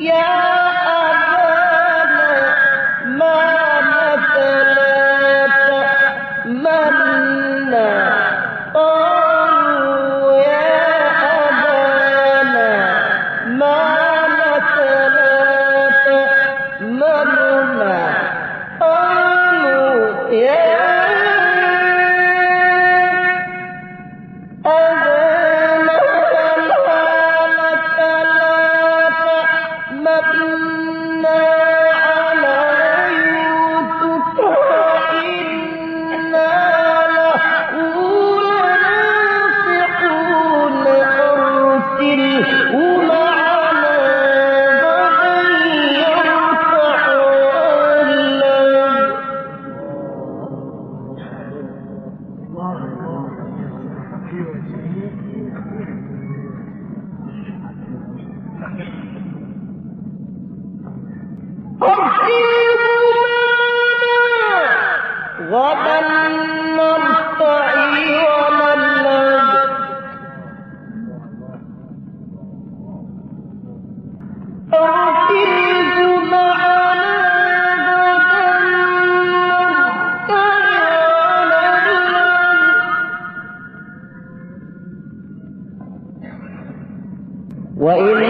Yeah. Oh, my God. وإذ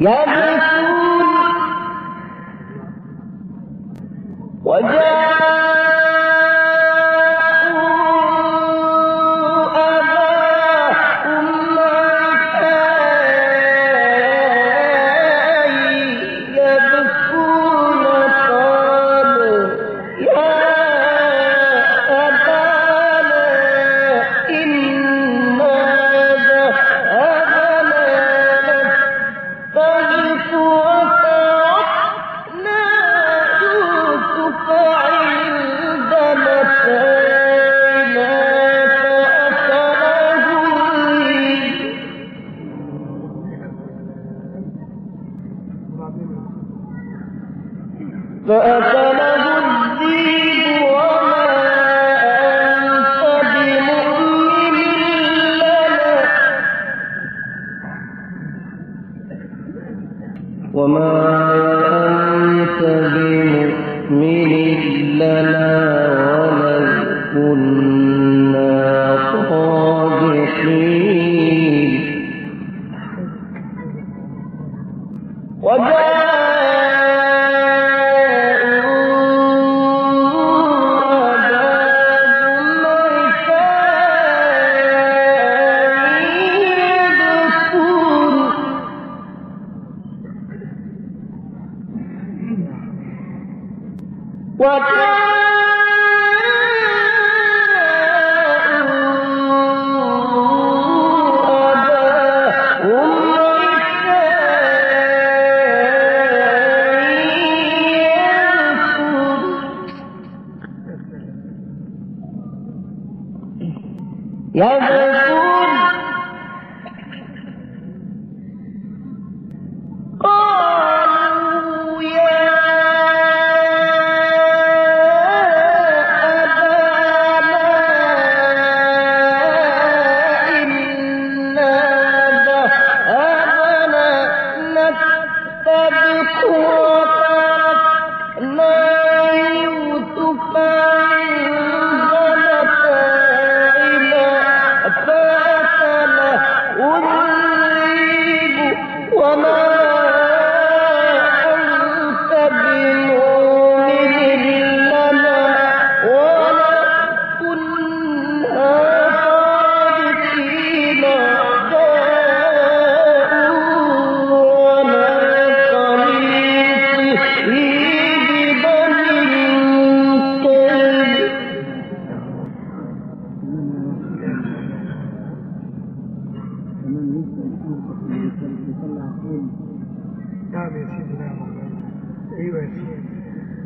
Yeah. فأفلا One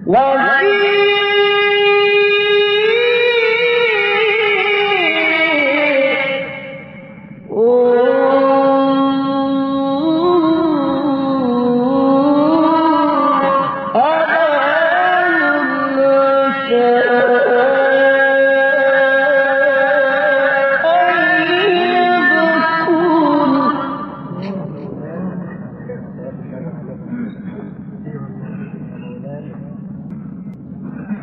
Love you.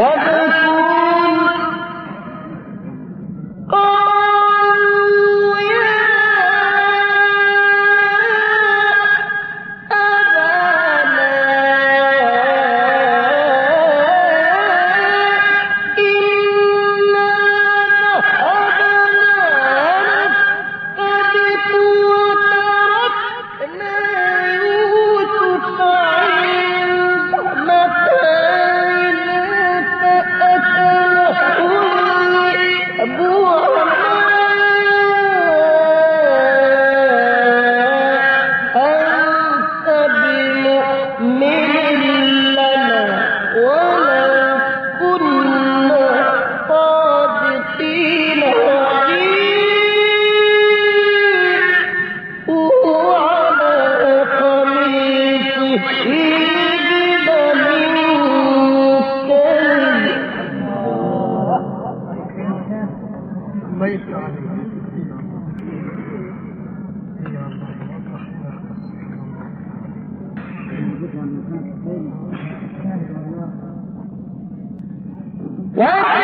عند Yeah!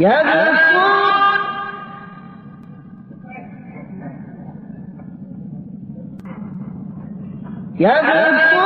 يذكر يذكر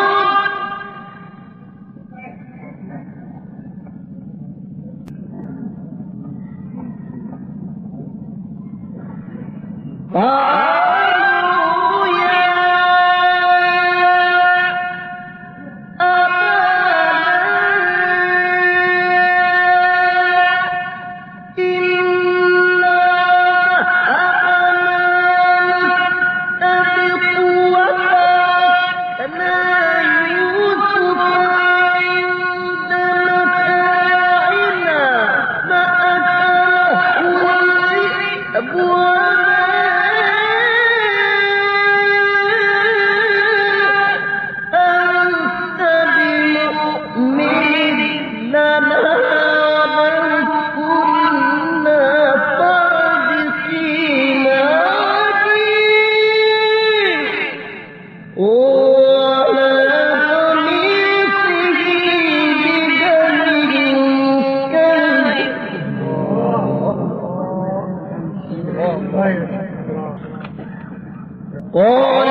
والله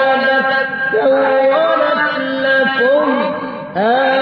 المستعان